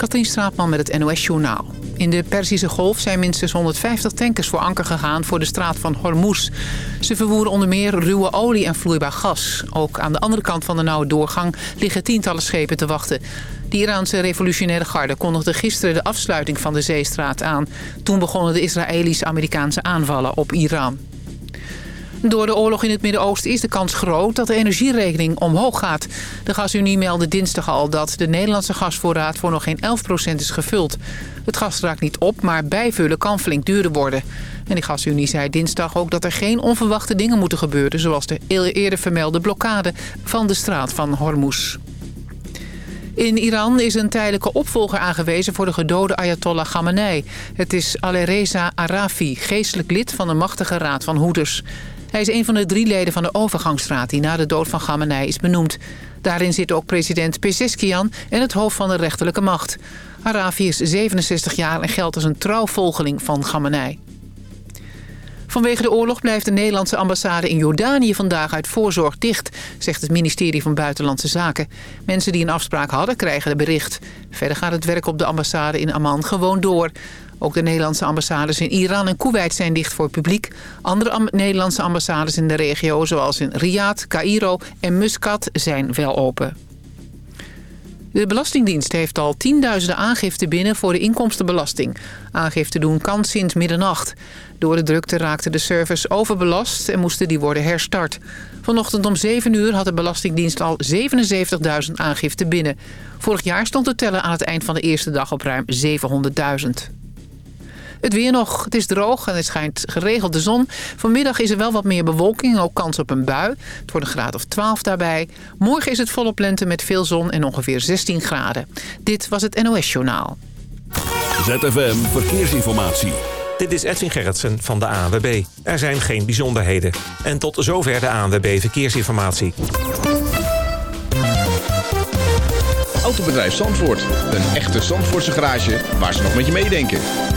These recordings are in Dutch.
Katrien Straatman met het NOS Journaal. In de Perzische Golf zijn minstens 150 tankers voor anker gegaan voor de straat van Hormuz. Ze vervoeren onder meer ruwe olie en vloeibaar gas. Ook aan de andere kant van de nauwe doorgang liggen tientallen schepen te wachten. De Iraanse revolutionaire garde kondigde gisteren de afsluiting van de zeestraat aan. Toen begonnen de Israëlisch-Amerikaanse aanvallen op Iran. Door de oorlog in het Midden-Oosten is de kans groot dat de energierekening omhoog gaat. De gasunie meldde dinsdag al dat de Nederlandse gasvoorraad voor nog geen 11% is gevuld. Het gas raakt niet op, maar bijvullen kan flink duurder worden. En de gasunie zei dinsdag ook dat er geen onverwachte dingen moeten gebeuren... zoals de eerder vermelde blokkade van de straat van Hormuz. In Iran is een tijdelijke opvolger aangewezen voor de gedode Ayatollah Khamenei. Het is Alireza Arafi, geestelijk lid van de machtige raad van hoeders. Hij is een van de drie leden van de overgangsraad die na de dood van Khamenei is benoemd. Daarin zitten ook president Pezeskian en het hoofd van de rechterlijke macht. Arafi is 67 jaar en geldt als een trouwvolgeling van Khamenei. Vanwege de oorlog blijft de Nederlandse ambassade in Jordanië vandaag uit voorzorg dicht, zegt het ministerie van Buitenlandse Zaken. Mensen die een afspraak hadden krijgen het bericht. Verder gaat het werk op de ambassade in Amman gewoon door. Ook de Nederlandse ambassades in Iran en Kuwait zijn dicht voor publiek. Andere Nederlandse ambassades in de regio, zoals in Riyadh, Cairo en Muscat, zijn wel open. De Belastingdienst heeft al tienduizenden aangiften binnen voor de inkomstenbelasting. Aangifte doen kan sinds middernacht. Door de drukte raakte de service overbelast en moesten die worden herstart. Vanochtend om 7 uur had de Belastingdienst al 77.000 aangiften binnen. Vorig jaar stond de teller aan het eind van de eerste dag op ruim 700.000. Het weer nog. Het is droog en het schijnt geregeld de zon. Vanmiddag is er wel wat meer bewolking en ook kans op een bui. Het wordt een graad of 12 daarbij. Morgen is het volop lente met veel zon en ongeveer 16 graden. Dit was het NOS Journaal. ZFM Verkeersinformatie. Dit is Edwin Gerritsen van de ANWB. Er zijn geen bijzonderheden. En tot zover de ANWB Verkeersinformatie. Autobedrijf Zandvoort. Een echte Zandvoortse garage waar ze nog met je meedenken.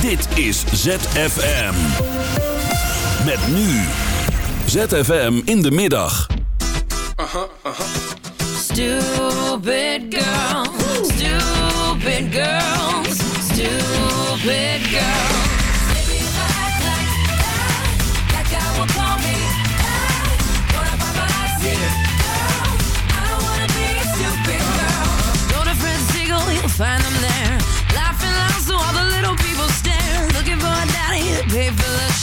Dit is ZFM. Met nu. ZFM in de middag. Uh-huh, uh-huh. Stupid girl. Stupid girls. Stupid girl.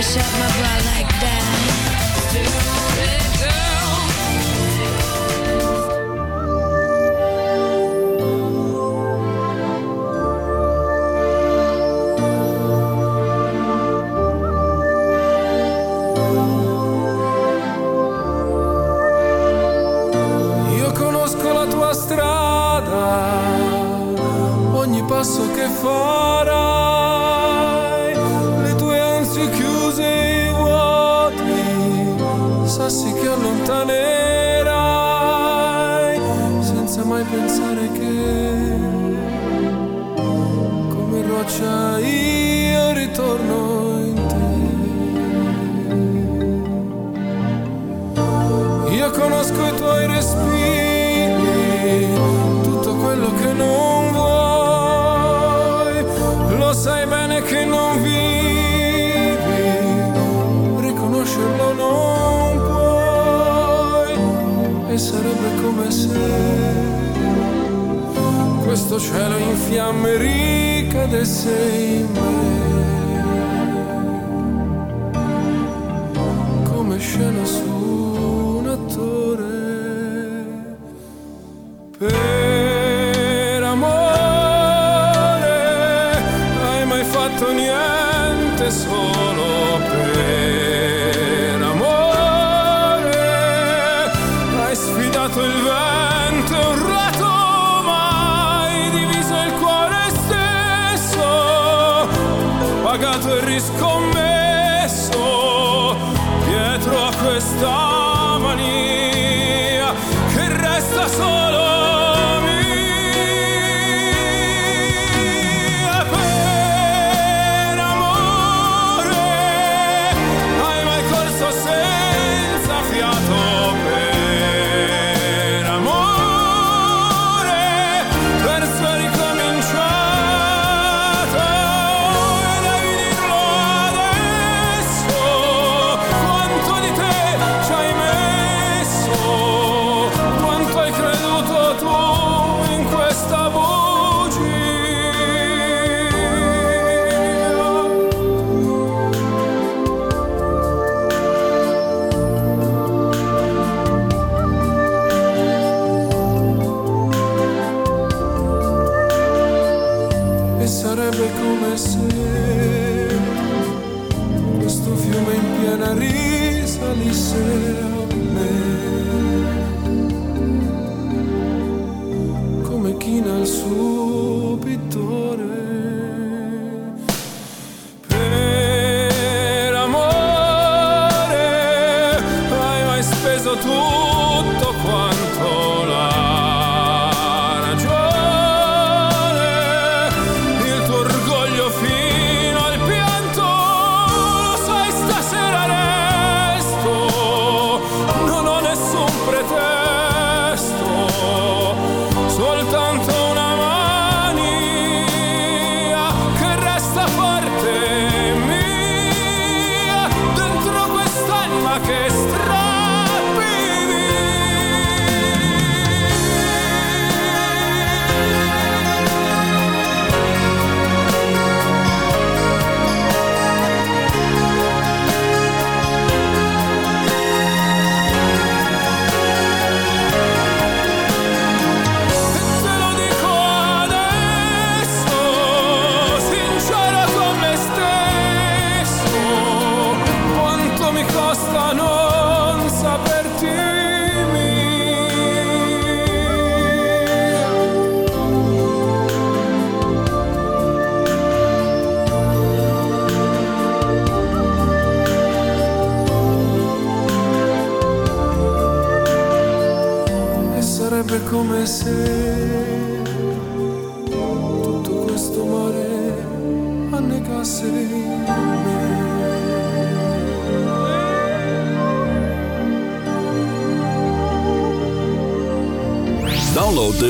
Push up my bra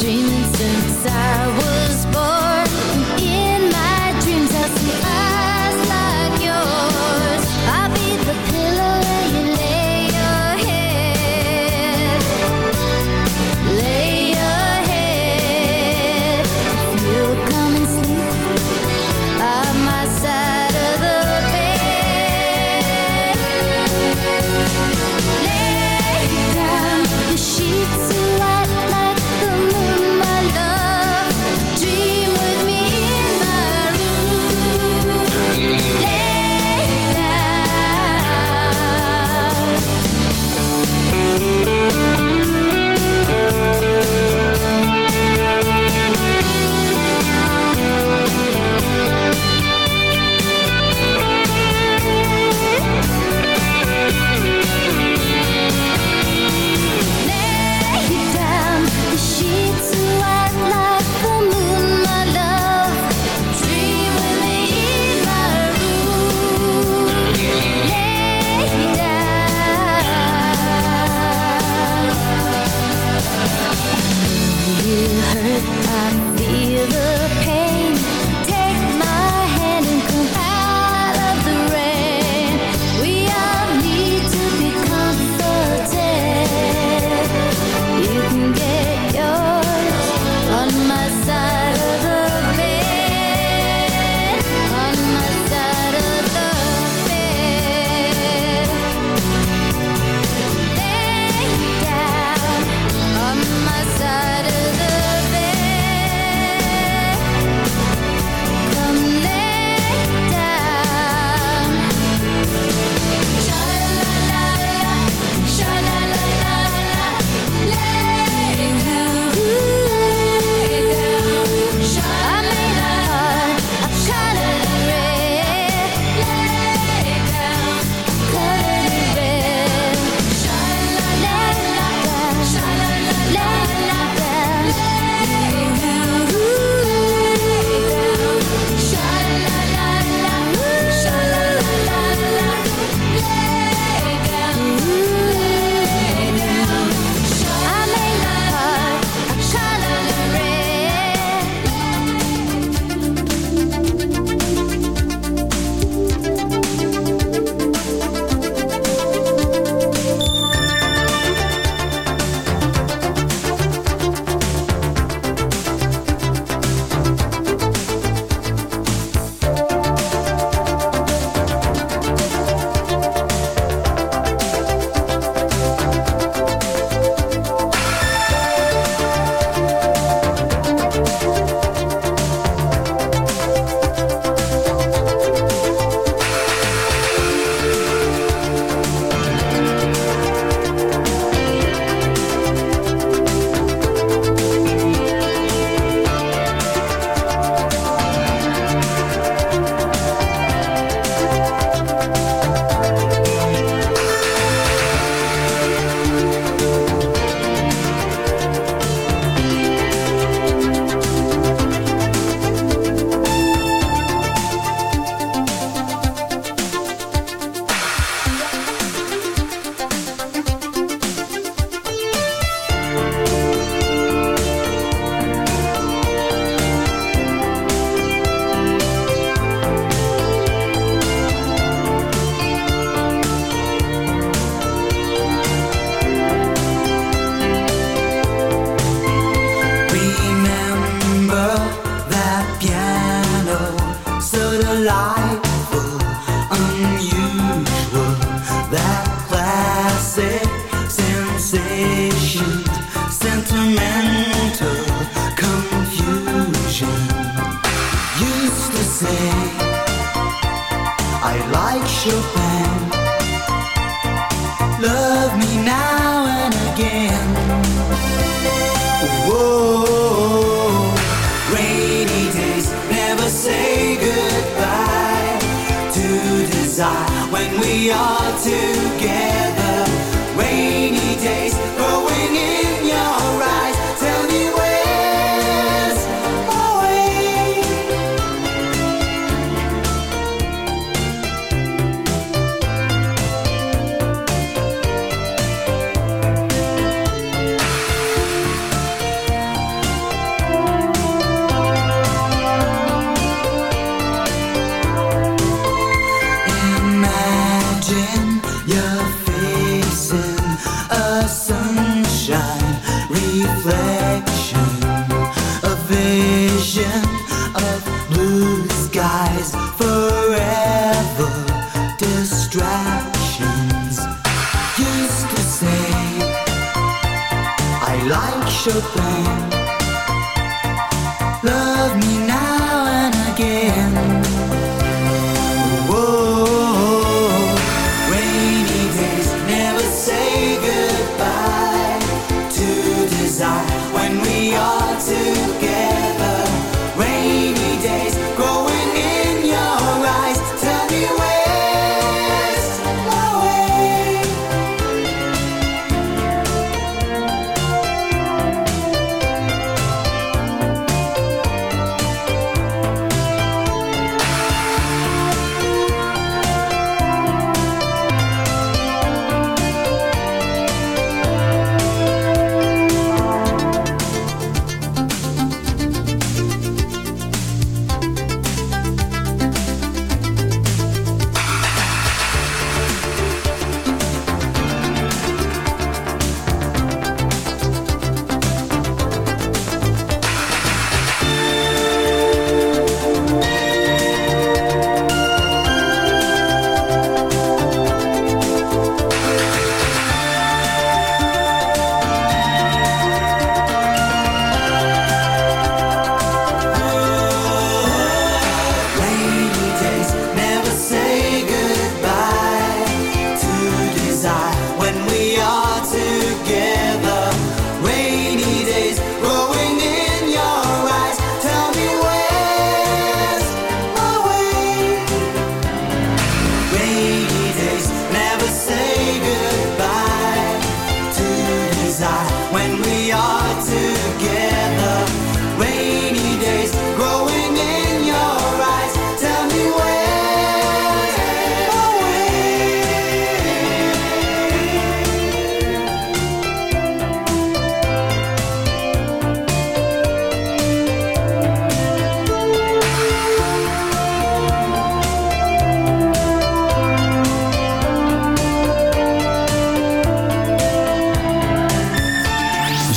dreaming since I was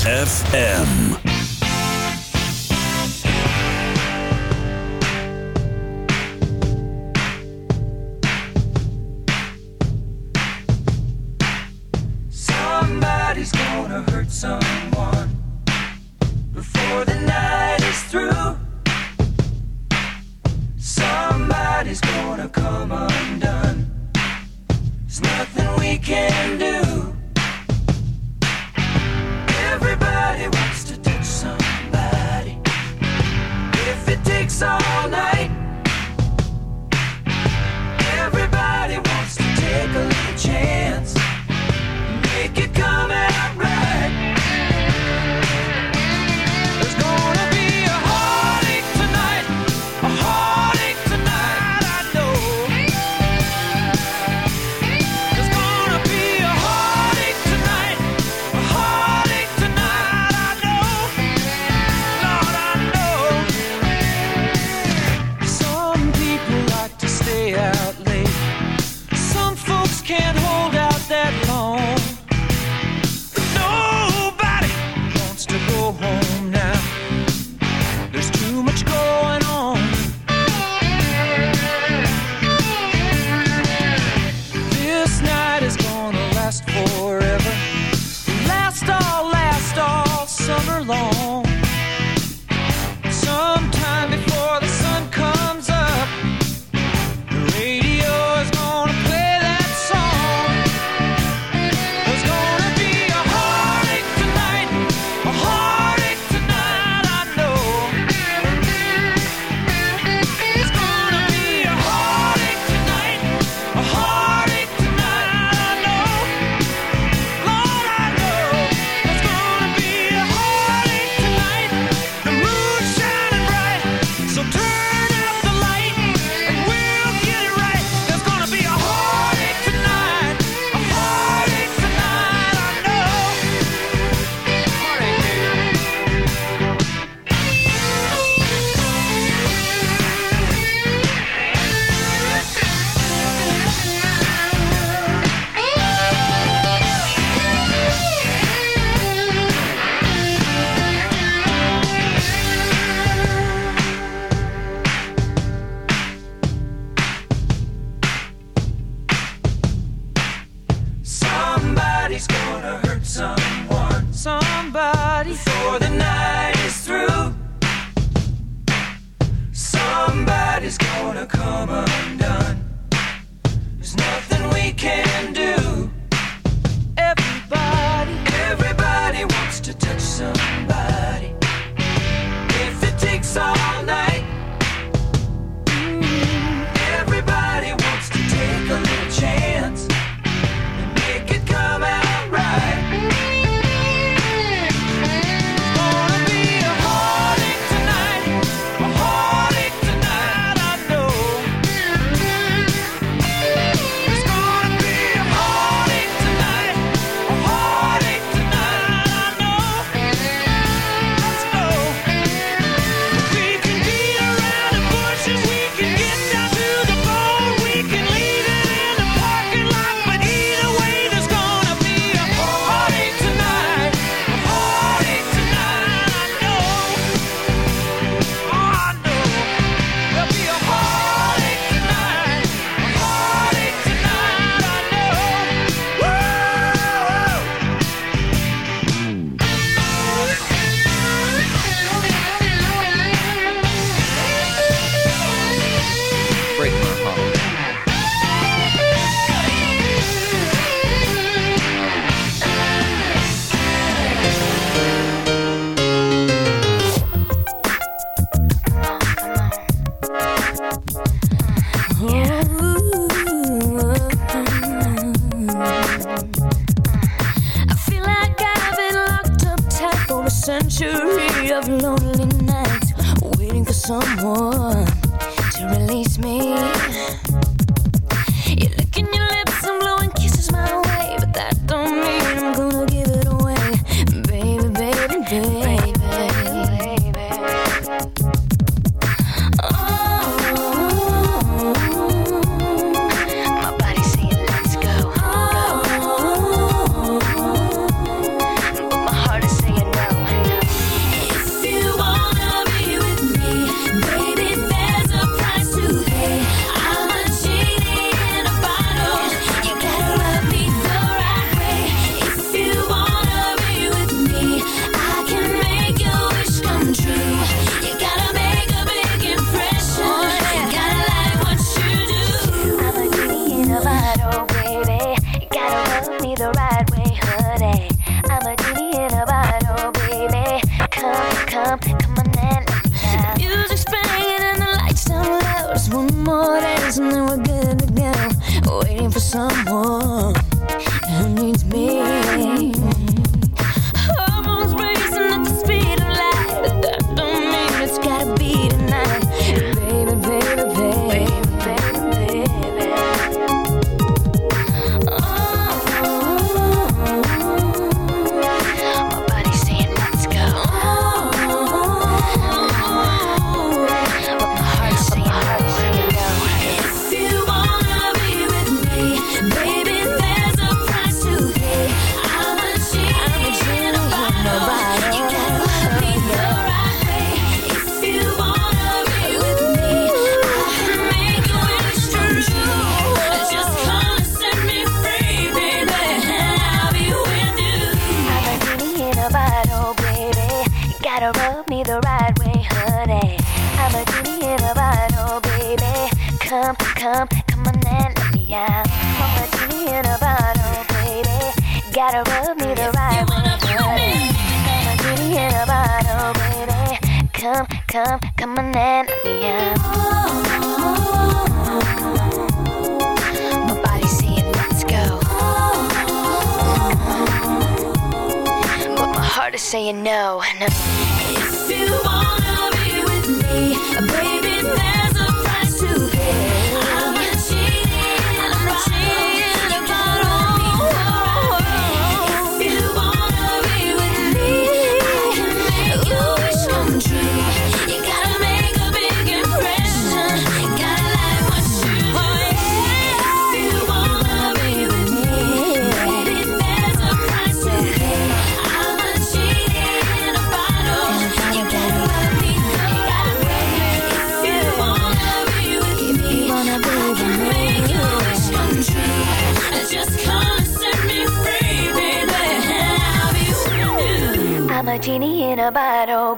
ZFM.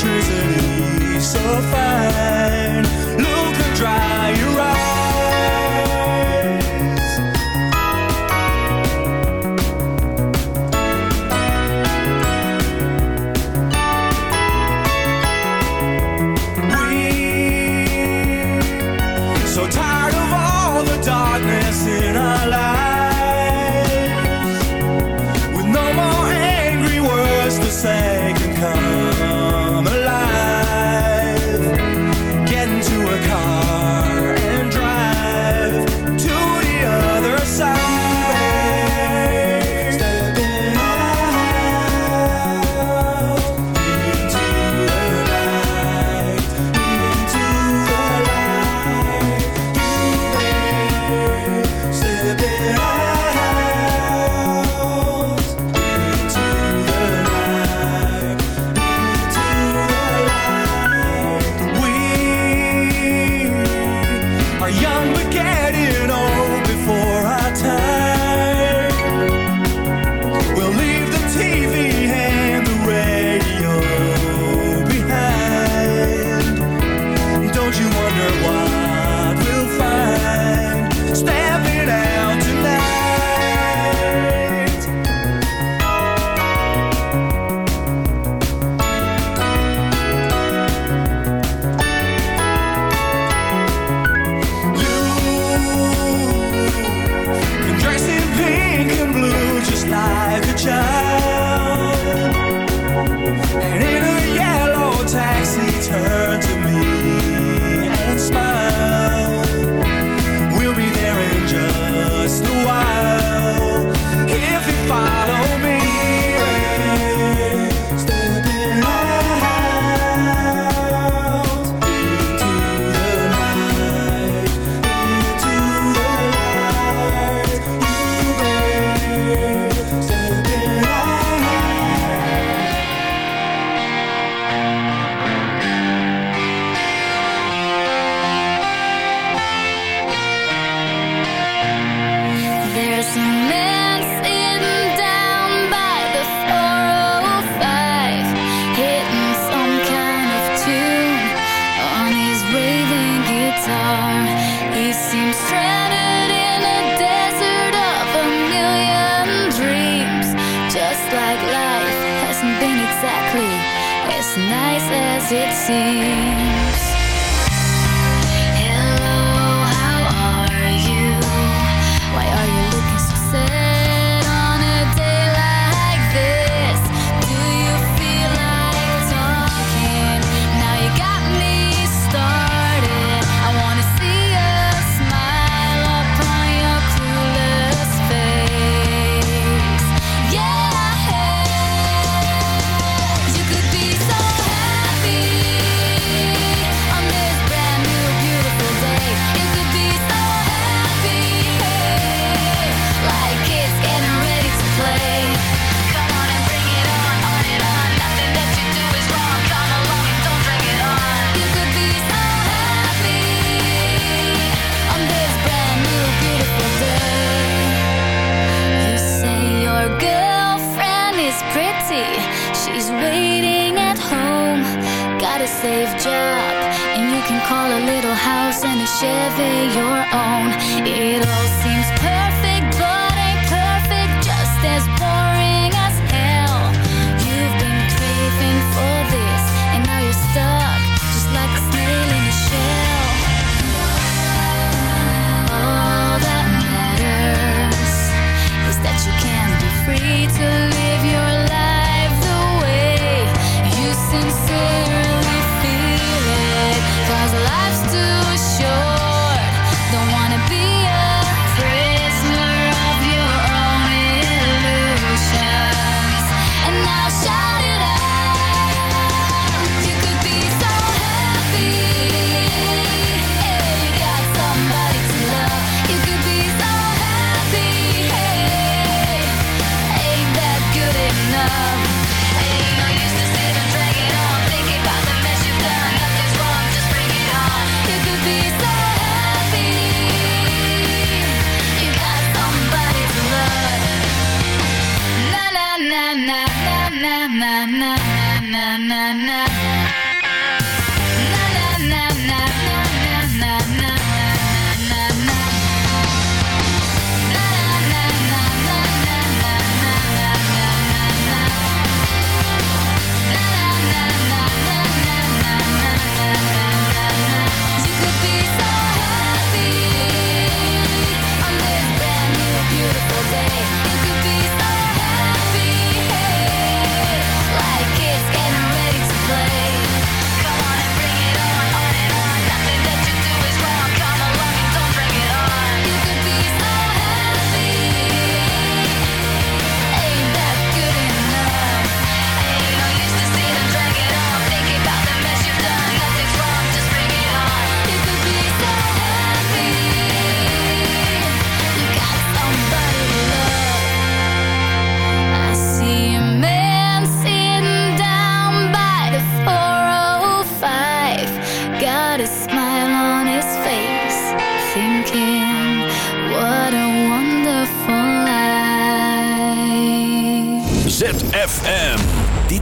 trees so fine. safe job And you can call a little house and a Chevy your own. It all seems perfect.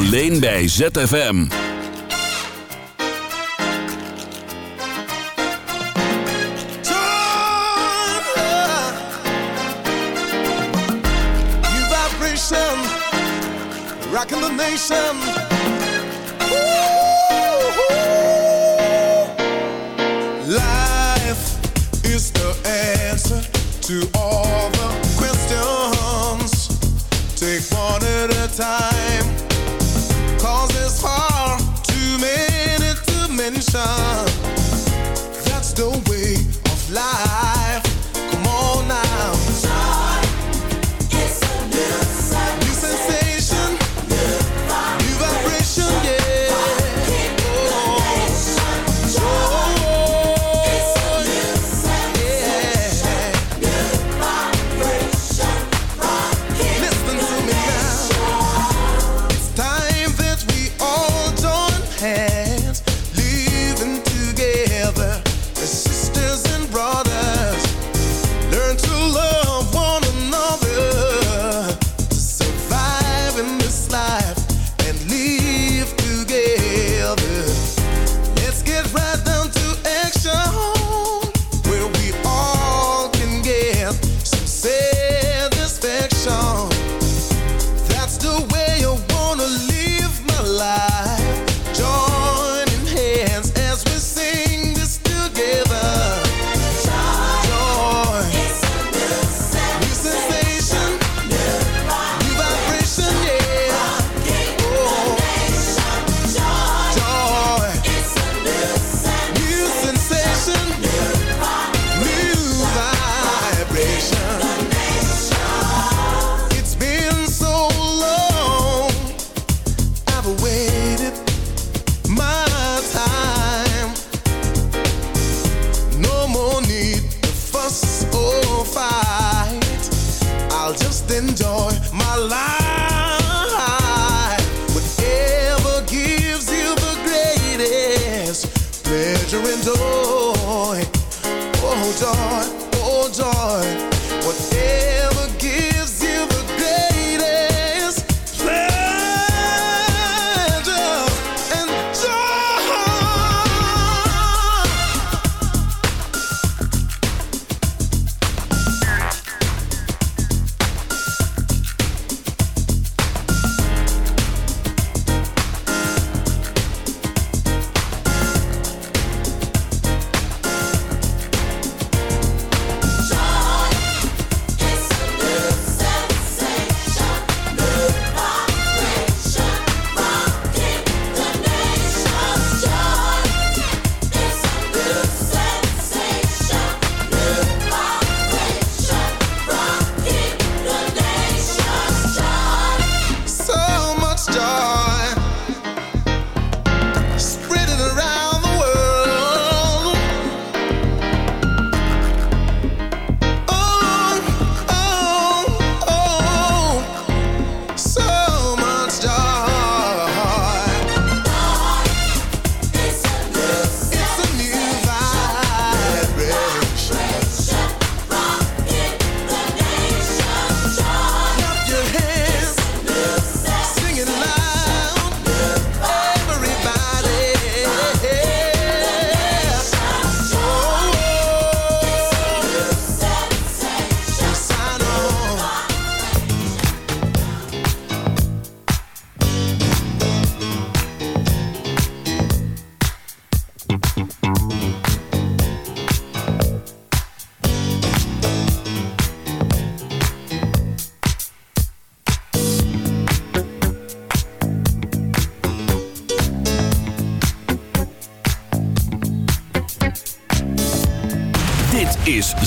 Alleen bij ZFM. Rockin' the nation